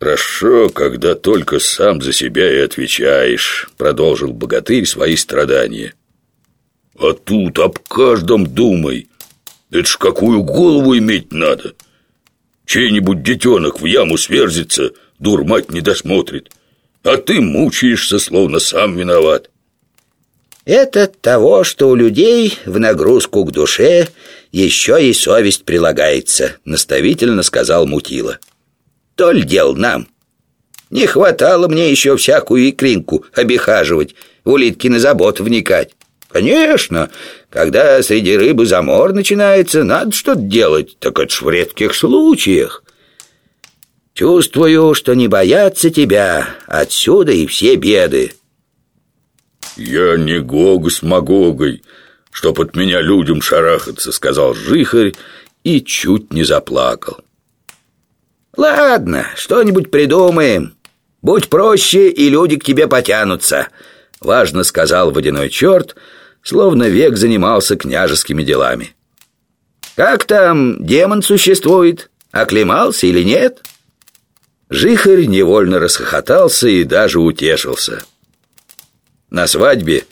«Хорошо, когда только сам за себя и отвечаешь», — продолжил богатырь свои страдания. «А тут об каждом думай. Это ж какую голову иметь надо. Чей-нибудь детенок в яму сверзится, дур мать не досмотрит, а ты мучаешься, словно сам виноват». Это того, что у людей в нагрузку к душе еще и совесть прилагается, наставительно сказал Мутила. То ли дел нам. Не хватало мне еще всякую икринку обихаживать, в улиткины заботы вникать. Конечно, когда среди рыбы замор начинается, надо что-то делать, так это ж в редких случаях. Чувствую, что не боятся тебя, отсюда и все беды. «Я не Гога с Магогой, чтоб от меня людям шарахаться», — сказал Жихарь и чуть не заплакал. «Ладно, что-нибудь придумаем. Будь проще, и люди к тебе потянутся», — важно сказал водяной черт, словно век занимался княжескими делами. «Как там демон существует? Оклемался или нет?» Жихарь невольно расхохотался и даже утешился. На свадьбе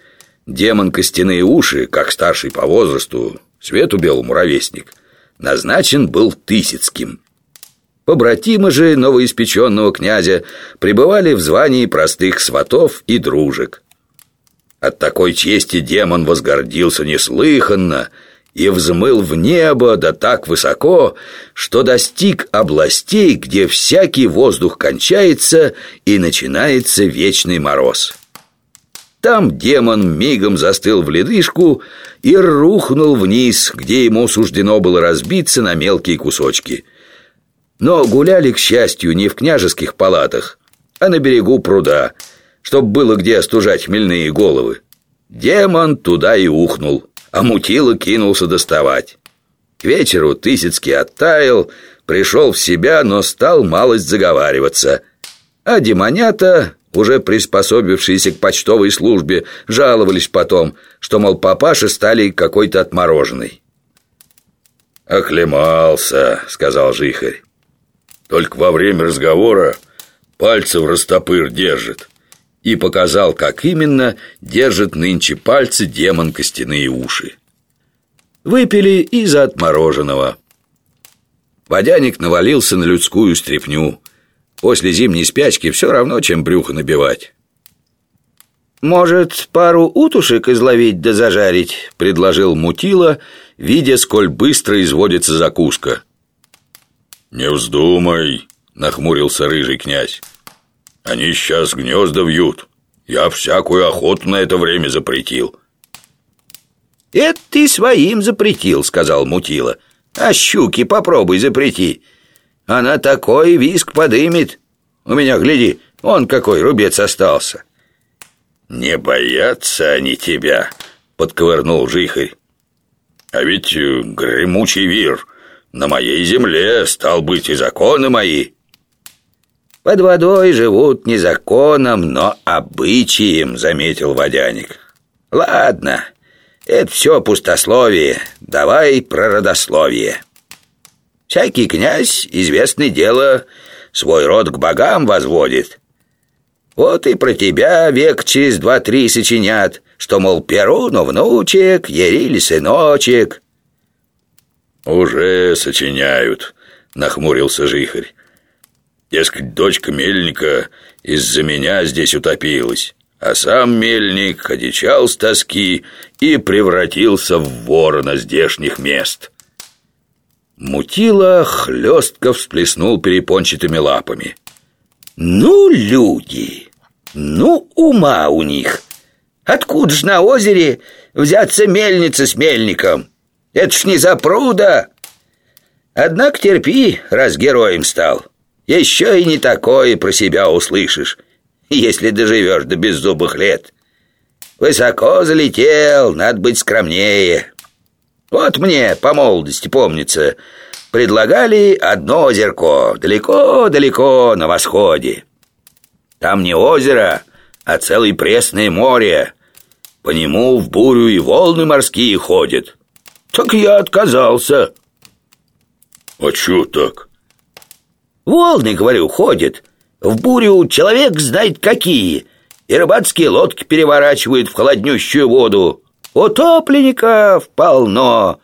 демон костяные уши, как старший по возрасту, свету белому ровесник, назначен был Тысяцким. Побратимы же новоиспеченного князя пребывали в звании простых сватов и дружек. От такой чести демон возгордился неслыханно и взмыл в небо да так высоко, что достиг областей, где всякий воздух кончается и начинается вечный мороз. Там демон мигом застыл в ледышку и рухнул вниз, где ему суждено было разбиться на мелкие кусочки. Но гуляли, к счастью, не в княжеских палатах, а на берегу пруда, чтоб было где остужать хмельные головы. Демон туда и ухнул, а мутило кинулся доставать. К вечеру Тысяцкий оттаял, пришел в себя, но стал малость заговариваться. А демонята уже приспособившиеся к почтовой службе, жаловались потом, что, мол, папаши стали какой-то отмороженной. «Оклемался», — сказал Жихарь. «Только во время разговора пальцы в растопыр держит». И показал, как именно держит нынче пальцы демон костяные уши. Выпили и за отмороженного. Водяник навалился на людскую стряпню — После зимней спячки все равно, чем брюхо набивать. «Может, пару утушек изловить да зажарить?» — предложил Мутила, видя, сколь быстро изводится закуска. «Не вздумай!» — нахмурился рыжий князь. «Они сейчас гнезда вьют. Я всякую охоту на это время запретил». «Это ты своим запретил», — сказал Мутила. «А щуки попробуй запрети. Она такой виск подымет. У меня, гляди, он какой рубец остался. Не боятся они тебя, подковырнул жихарь. А ведь э, гремучий вир на моей земле стал быть и законы мои. Под водой живут не законом, но обычаем, заметил водяник. Ладно, это все пустословие. Давай про родословие. Всякий князь, известное дело, свой род к богам возводит. Вот и про тебя век через два-три сочинят, что, мол, Перуну внучек, Ерили сыночек. «Уже сочиняют», — нахмурился Жихарь. «Дескать, дочка мельника из-за меня здесь утопилась, а сам мельник одичал с тоски и превратился в ворона здешних мест». Мутила хлестко всплеснул перепончатыми лапами. «Ну, люди! Ну, ума у них! Откуда ж на озере взяться мельница с мельником? Это ж не за пруда! Однако терпи, раз героем стал. Еще и не такое про себя услышишь, если доживешь до беззубых лет. Высоко залетел, надо быть скромнее». Вот мне по молодости помнится, предлагали одно озерко далеко-далеко на восходе. Там не озеро, а целое пресное море. По нему в бурю и волны морские ходят. Так я отказался. А чё так? Волны, говорю, ходят, В бурю человек знает какие, и рыбацкие лодки переворачивают в холоднющую воду. Утопленников полно.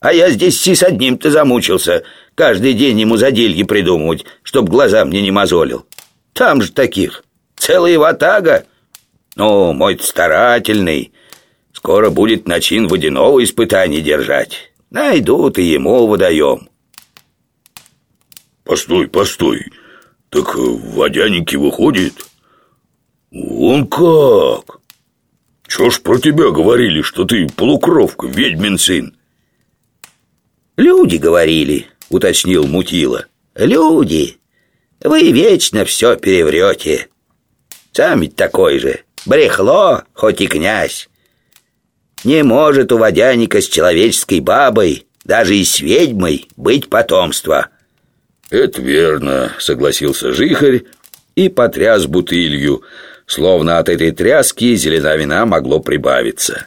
А я здесь с одним-то замучился, каждый день ему задельги придумывать, чтоб глаза мне не мозолил. Там же таких целая ватага. Ну, мой старательный, скоро будет начин водяного испытания держать. Найдут и ему выдаем. Постой, постой, так водяники выходит? Он как? Чё ж про тебя говорили, что ты полукровка, ведьмин сын? Люди говорили, уточнил Мутила. Люди. Вы вечно все переврете. Сам ведь такой же. Брехло, хоть и князь. Не может у водяника с человеческой бабой, даже и с ведьмой, быть потомства. Это верно, согласился Жихарь и потряс бутылью, словно от этой тряски зелена вина могло прибавиться.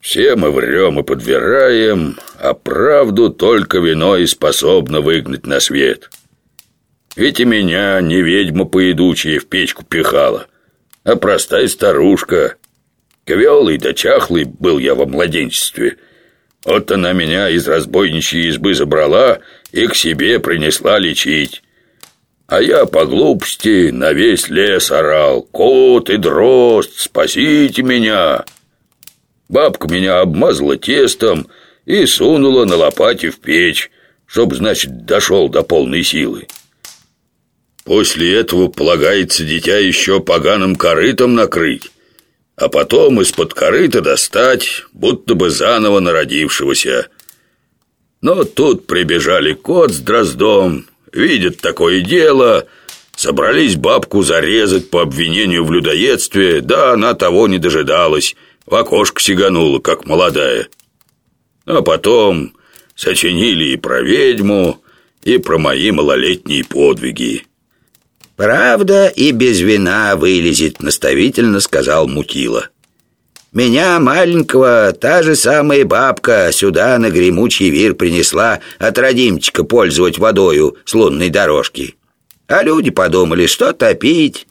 Все мы врем и подвираем, а правду только вино и способно выгнать на свет. Ведь и меня не ведьма поедучая в печку пихала, а простая старушка. Квелый да чахлый был я во младенчестве. Вот она меня из разбойничьей избы забрала и к себе принесла лечить. А я по глупости на весь лес орал. «Кот и дрозд, спасите меня!» Бабка меня обмазала тестом и сунула на лопате в печь, чтоб, значит, дошел до полной силы. После этого полагается дитя еще поганым корытом накрыть, а потом из-под корыта достать, будто бы заново народившегося. Но тут прибежали кот с дроздом, видят такое дело, собрались бабку зарезать по обвинению в людоедстве, да она того не дожидалась, в окошко сиганула, как молодая. А потом сочинили и про ведьму, и про мои малолетние подвиги. «Правда и без вина вылезет», — наставительно сказал Мутила. «Меня, маленького, та же самая бабка сюда на гремучий вир принесла от родимчика пользовать водою с лунной дорожки. А люди подумали, что топить.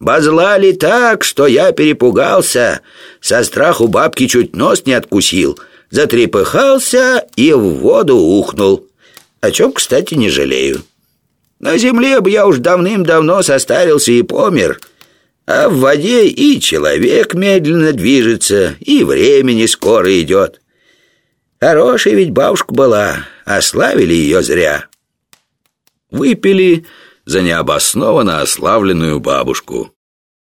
Базлали так, что я перепугался. Со страху бабки чуть нос не откусил, затрепыхался и в воду ухнул. О чем, кстати, не жалею». На земле бы я уж давным-давно состарился и помер, а в воде и человек медленно движется, и времени скоро идет. Хорошая ведь бабушка была, ославили ее зря. Выпили за необоснованно ославленную бабушку.